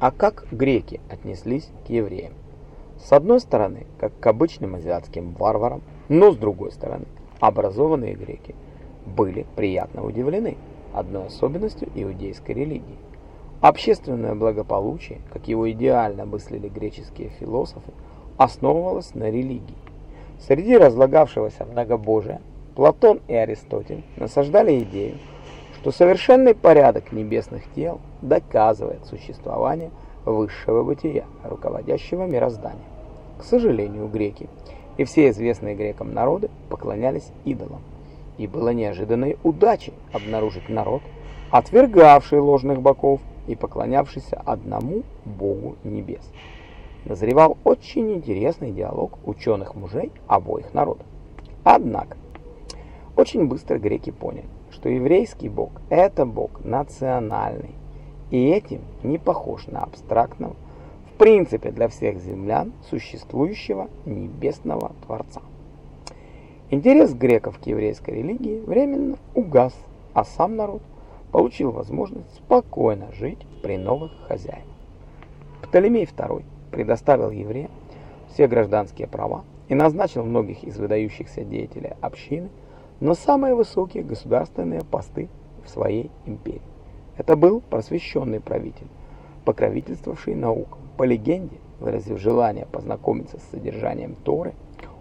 А как греки отнеслись к евреям? С одной стороны, как к обычным азиатским варварам, но с другой стороны, образованные греки были приятно удивлены одной особенностью иудейской религии. Общественное благополучие, как его идеально мыслили греческие философы, основывалось на религии. Среди разлагавшегося многобожия Платон и Аристотель насаждали идею, что совершенный порядок небесных тел доказывает существование высшего бытия, руководящего мирозданием. К сожалению, греки и все известные грекам народы поклонялись идолам. И было неожиданной удачей обнаружить народ, отвергавший ложных богов и поклонявшийся одному Богу небес. Назревал очень интересный диалог ученых мужей обоих народов. Однако, очень быстро греки поняли, что еврейский бог – это бог национальный, и этим не похож на абстрактного, в принципе для всех землян, существующего небесного Творца. Интерес греков к еврейской религии временно угас, а сам народ получил возможность спокойно жить при новых хозяевах. Птолемей II предоставил евреям все гражданские права и назначил многих из выдающихся деятелей общины на самые высокие государственные посты в своей империи. Это был просвещенный правитель, покровительствовавший наукам. По легенде, выразив желание познакомиться с содержанием Торы,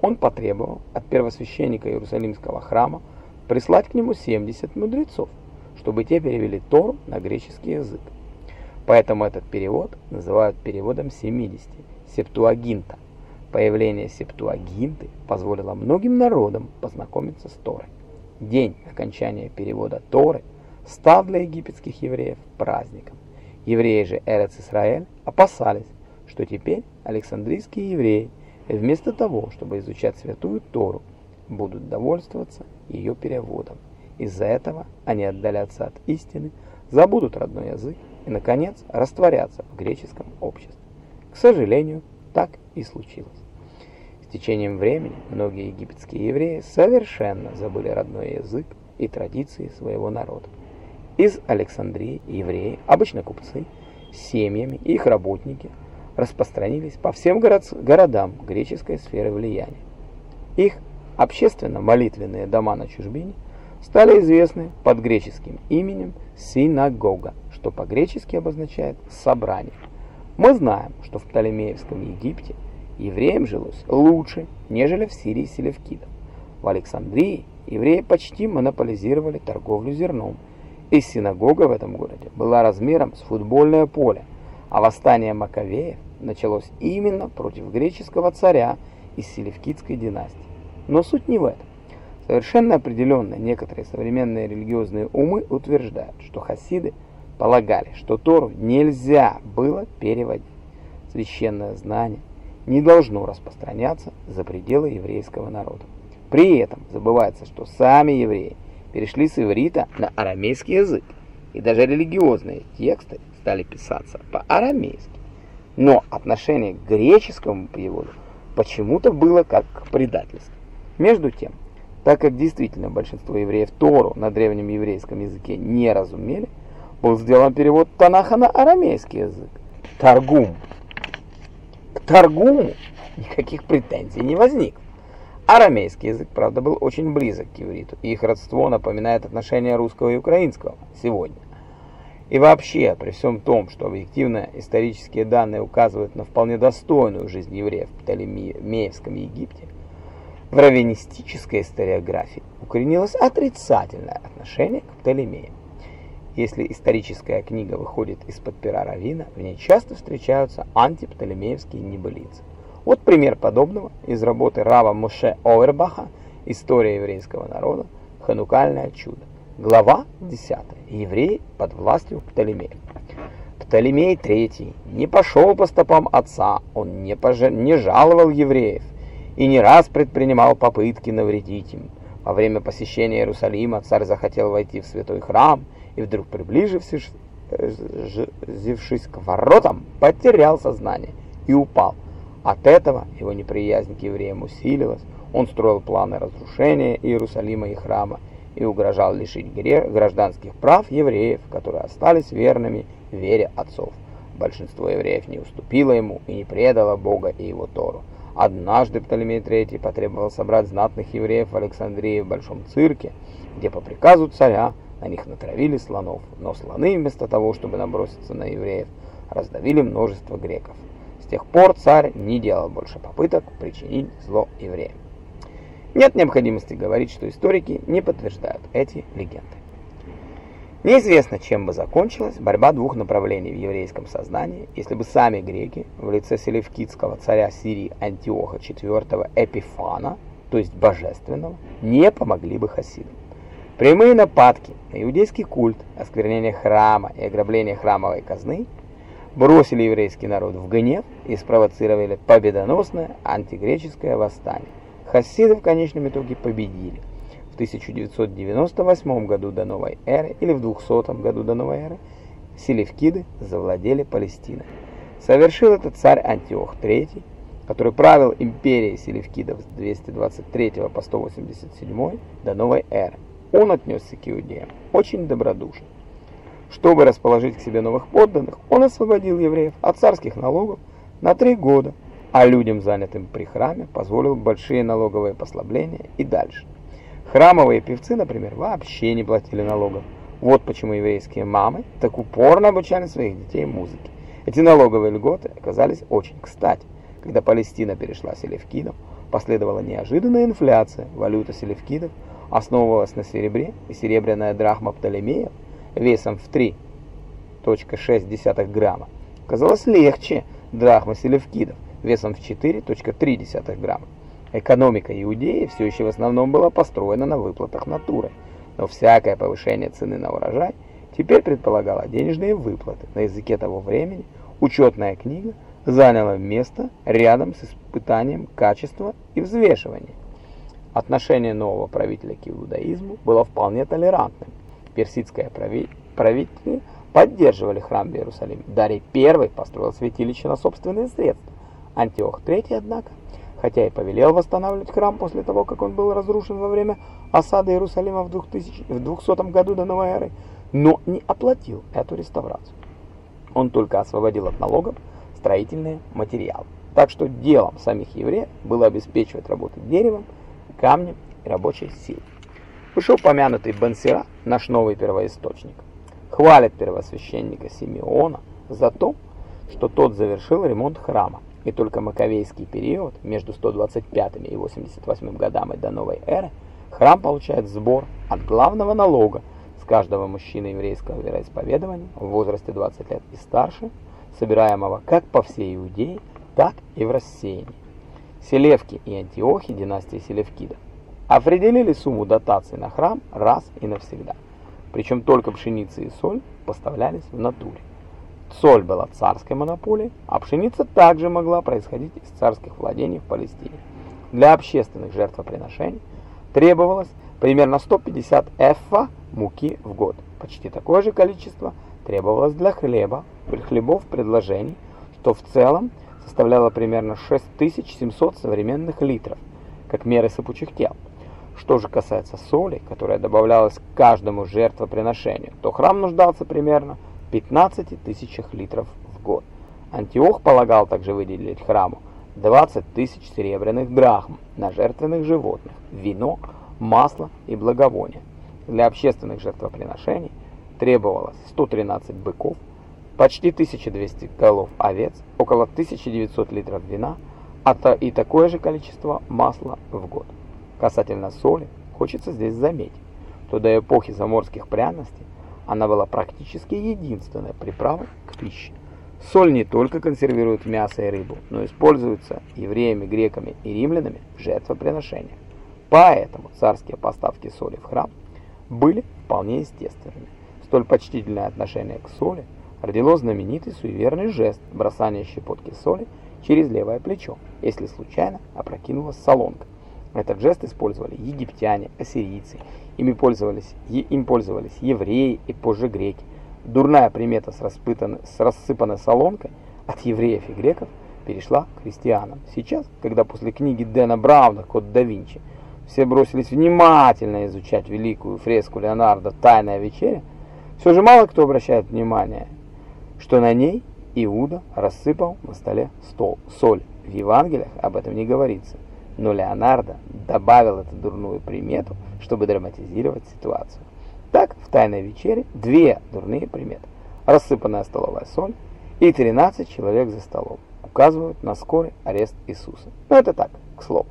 он потребовал от первосвященника Иерусалимского храма прислать к нему 70 мудрецов, чтобы те перевели Тору на греческий язык. Поэтому этот перевод называют переводом 70, септуагинта. Появление септуагинты позволило многим народам познакомиться с Торой. День окончания перевода Торы стал для египетских евреев праздником. Евреи же Эрец-Исраэль опасались, что теперь Александрийские евреи вместо того, чтобы изучать святую Тору, будут довольствоваться ее переводом. Из-за этого они отдалятся от истины, забудут родной язык и, наконец, растворятся в греческом обществе. К сожалению, так и случилось. Течением времени многие египетские евреи совершенно забыли родной язык и традиции своего народа. Из Александрии евреи, обычно купцы, семьями и их работники распространились по всем город городам греческой сферы влияния. Их общественно-молитвенные дома на чужбине – стали известны под греческим именем синагога, что по-гречески обозначает «собрание». Мы знаем, что в Птолемеевском Египте евреям жилось лучше, нежели в Сирии селевкидов. В Александрии евреи почти монополизировали торговлю зерном, и синагога в этом городе была размером с футбольное поле, а восстание Маковеев началось именно против греческого царя из селевкидской династии. Но суть не в этом. Совершенно определенно некоторые современные религиозные умы утверждают, что хасиды полагали, что Тору нельзя было переводить. Священное знание не должно распространяться за пределы еврейского народа. При этом забывается, что сами евреи перешли с иврита на арамейский язык, и даже религиозные тексты стали писаться по-арамейски. Но отношение к греческому переводу почему-то было как к предательству. Между тем, так как действительно большинство евреев Тору на древнем еврейском языке не разумели, был сделан перевод Танаха на арамейский язык. Таргум. К Таргуму никаких претензий не возник. Арамейский язык, правда, был очень близок к ивриту, и их родство напоминает отношения русского и украинского сегодня. И вообще, при всем том, что объективно исторические данные указывают на вполне достойную жизнь евреев в Птолемеевском Египте, в раввинистической историографии укоренилось отрицательное отношение к Птолемеям. Если историческая книга выходит из-под пера раввина, в ней часто встречаются антиптолемеевские небылицы. Вот пример подобного из работы Рава Моше Овербаха «История еврейского народа. Ханукальное чудо». Глава 10. Евреи под властью Птолемея. Птолемей III не пошел по стопам отца, он не, пож... не жаловал евреев, и не раз предпринимал попытки навредить им. Во время посещения Иерусалима царь захотел войти в святой храм, и вдруг, приближившись к воротам, потерял сознание и упал. От этого его неприязнь к евреям усилилась, он строил планы разрушения Иерусалима и храма и угрожал лишить гражданских прав евреев, которые остались верными вере отцов. Большинство евреев не уступило ему и не предало Бога и его Тору. Однажды Птолемей III потребовал собрать знатных евреев в Александрии в Большом цирке, где по приказу царя на них натравили слонов, но слоны вместо того, чтобы наброситься на евреев, раздавили множество греков. С тех пор царь не делал больше попыток причинить зло евреям. Нет необходимости говорить, что историки не подтверждают эти легенды. Неизвестно, чем бы закончилась борьба двух направлений в еврейском сознании, если бы сами греки в лице селевкидского царя Сирии Антиоха IV Эпифана, то есть божественного, не помогли бы хасидам. Прямые нападки на иудейский культ, осквернение храма и ограбление храмовой казны бросили еврейский народ в гнев и спровоцировали победоносное антигреческое восстание. Хасиды в конечном итоге победили. В 1998 году до новой эры или в 200 году до новой эры селевкиды завладели Палестиной. Совершил это царь Антиох III, который правил империей селевкидов с 223 по 187 до новой эры. Он отнесся к иудеям очень добродушно. Чтобы расположить к себе новых подданных, он освободил евреев от царских налогов на три года а людям, занятым при храме, позволил большие налоговые послабления и дальше. Храмовые певцы, например, вообще не платили налогов. Вот почему еврейские мамы так упорно обучали своих детей музыке. Эти налоговые льготы оказались очень кстати. Когда Палестина перешла селевкидов, последовала неожиданная инфляция. Валюта селевкидов основывалась на серебре, и серебряная драхма Птолемеев весом в 3,6 грамма казалась легче драхмы селевкидов, весом в 4,3 грамма. Экономика Иудеи все еще в основном была построена на выплатах натуры, но всякое повышение цены на урожай теперь предполагало денежные выплаты. На языке того времени учетная книга заняла место рядом с испытанием качества и взвешивания. Отношение нового правителя к иудаизму было вполне толерантным. Персидское правитель поддерживали храм в Иерусалиме. Дарий I построил святилище на собственные средства. Антиох III, однако, хотя и повелел восстанавливать храм после того, как он был разрушен во время осады Иерусалима в, 2000, в 200 году до новой эры, но не оплатил эту реставрацию. Он только освободил от налогов строительные материалы. Так что делом самих евреев было обеспечивать работу деревом, камнем и рабочей силой. Вышеупомянутый Бенсира, наш новый первоисточник, хвалит первосвященника Симеона за то, что тот завершил ремонт храма и только маковейский период между 125 и 88 годами до новой эры храм получает сбор от главного налога с каждого мужчины еврейского вероисповедования в возрасте 20 лет и старше, собираемого как по всей Иудее, так и в рассеянии. Селевки и Антиохи династии Селевкида определили сумму дотаций на храм раз и навсегда. Причем только пшеница и соль поставлялись в натуре. Соль была царской монополией, а пшеница также могла происходить из царских владений в Палестине. Для общественных жертвоприношений требовалось примерно 150 эффа муки в год. Почти такое же количество требовалось для хлеба, хлебов предложений, что в целом составляло примерно 6700 современных литров, как меры сыпучих тел. Что же касается соли, которая добавлялась к каждому жертвоприношению, то храм нуждался примерно 15 тысячах литров в год. Антиох полагал также выделить храму 20 тысяч серебряных драхм на жертвенных животных, вино, масло и благовония. Для общественных жертвоприношений требовалось 113 быков, почти 1200 голов овец, около 1900 литров вина а и такое же количество масла в год. Касательно соли, хочется здесь заметить, что до эпохи заморских пряностей она была практически единственной приправой к пище. Соль не только консервирует мясо и рыбу, но используется евреями, греками и римлянами в жертвоприношениях. Поэтому царские поставки соли в храм были вполне естественными. Столь почтительное отношение к соли родило знаменитый суеверный жест бросания щепотки соли через левое плечо, если случайно опрокинулась солонка. Этот жест использовали египтяне, ассирийцы, ими пользовались, им пользовались евреи и позже греки. Дурная примета с, с рассыпанной солонкой от евреев и греков перешла к христианам. Сейчас, когда после книги Дэна Брауна «Код да Винчи» все бросились внимательно изучать великую фреску Леонардо «Тайная вечеря», все же мало кто обращает внимание, что на ней Иуда рассыпал на столе стол, соль. В Евангелиях об этом не говорится, но Леонардо добавил эту дурную примету, чтобы драматизировать ситуацию. Так, в «Тайной вечере» две дурные приметы. Рассыпанная столовая соль и 13 человек за столом указывают на скорый арест Иисуса. Но это так, к слову.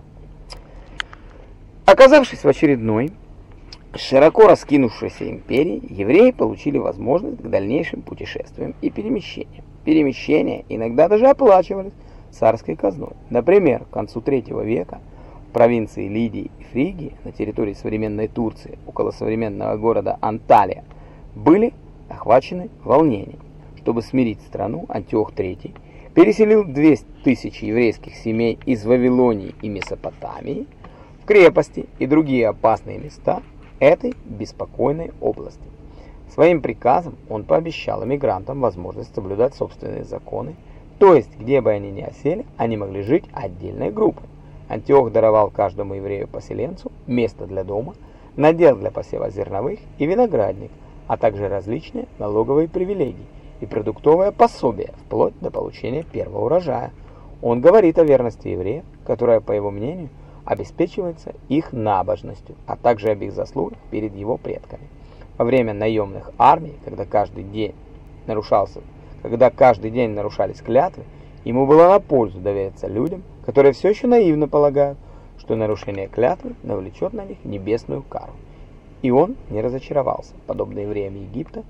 Оказавшись в очередной, широко раскинувшейся империи, евреи получили возможность к дальнейшим путешествиям и перемещениям. Перемещения иногда даже оплачивались царской казной. Например, к концу III века в провинции Лидии и Фригии на территории современной Турции, около современного города Анталия, были охвачены волнением. Чтобы смирить страну, Антиох III переселил 200 тысяч еврейских семей из Вавилонии и Месопотамии в крепости и другие опасные места этой беспокойной области. Своим приказом он пообещал эмигрантам возможность соблюдать собственные законы, то есть, где бы они ни осели, они могли жить отдельной группой. Антиох даровал каждому еврею-поселенцу место для дома, надел для посева зерновых и виноградник, а также различные налоговые привилегии и продуктовое пособие, вплоть до получения первого урожая. Он говорит о верности евреев, которая, по его мнению, обеспечивается их набожностью, а также об их заслугах перед его предками. Во время наемных армий, когда каждый день нарушался, когда каждый день нарушались клятвы, ему было на пользу довериться людям, которые все еще наивно полагают, что нарушение клятвы навлечет на них небесную кару. И он не разочаровался. Подобно евреям Египта,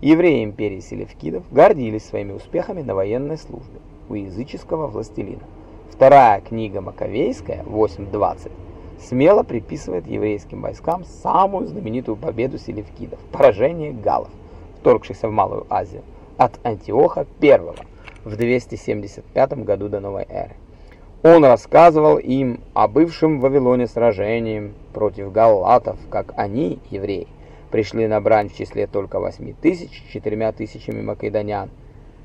евреи империи селевкидов гордились своими успехами на военной службе у языческого властелина. Вторая книга Маковейская, 8.20, смело приписывает еврейским войскам самую знаменитую победу селевкидов – поражение галлов, вторгшихся в Малую Азию, от Антиоха I в 275 году до новой эры. Он рассказывал им о бывшем в Вавилоне сражении против галлатов, как они, евреи, пришли на брань в числе только 8 тысяч четырьмя тысячами македонян,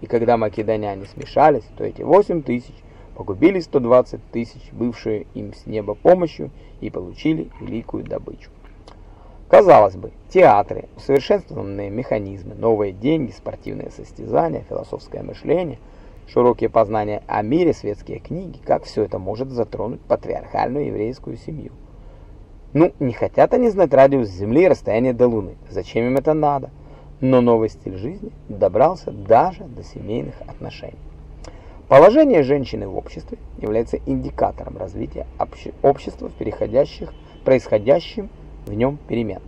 и когда македоняне смешались, то эти 8 тысяч – погубили 120 тысяч, бывшие им с неба помощью, и получили великую добычу. Казалось бы, театры, усовершенствованные механизмы, новые деньги, спортивные состязания, философское мышление, широкие познания о мире, светские книги, как все это может затронуть патриархальную еврейскую семью. Ну, не хотят они знать радиус Земли и расстояние до Луны. Зачем им это надо? Но новый стиль жизни добрался даже до семейных отношений. Положение женщины в обществе является индикатором развития общества в переходящих, происходящим в нем перемен.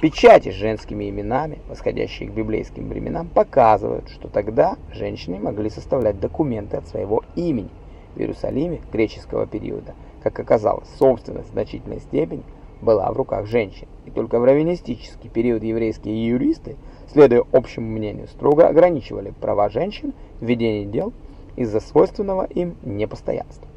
Печати с женскими именами, восходящие к библейским временам, показывают, что тогда женщины могли составлять документы от своего имени. В Иерусалиме греческого периода, как оказалось, собственность в значительной степени была в руках женщин. И только в раввинистический период еврейские юристы, следуя общему мнению, строго ограничивали права женщин в ведении дел из-за свойственного им непостоянства.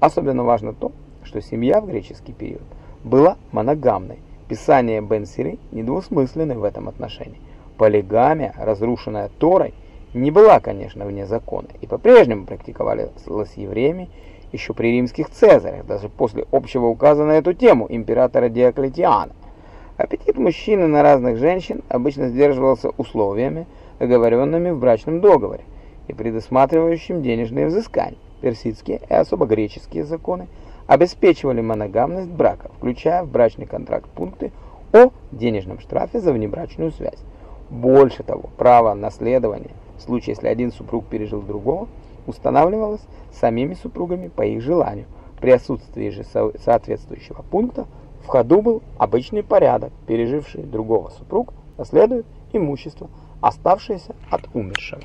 Особенно важно то, что семья в греческий период была моногамной. Писание Бен Сиры недвусмысленное в этом отношении. Полигамия, разрушенная Торой, не была, конечно, вне закона и по-прежнему практиковалась евреями еще при римских цезарях, даже после общего указа на эту тему императора Диоклетиана. Аппетит мужчины на разных женщин обычно сдерживался условиями, оговоренными в брачном договоре и предусматривающим денежные взыскания. Персидские и особо греческие законы обеспечивали моногамность брака, включая в брачный контракт пункты о денежном штрафе за внебрачную связь. Больше того, право наследования в случае, если один супруг пережил другого, устанавливалось самими супругами по их желанию. При отсутствии же соответствующего пункта в ходу был обычный порядок, переживший другого супруг наследует имущество, оставшееся от умершего.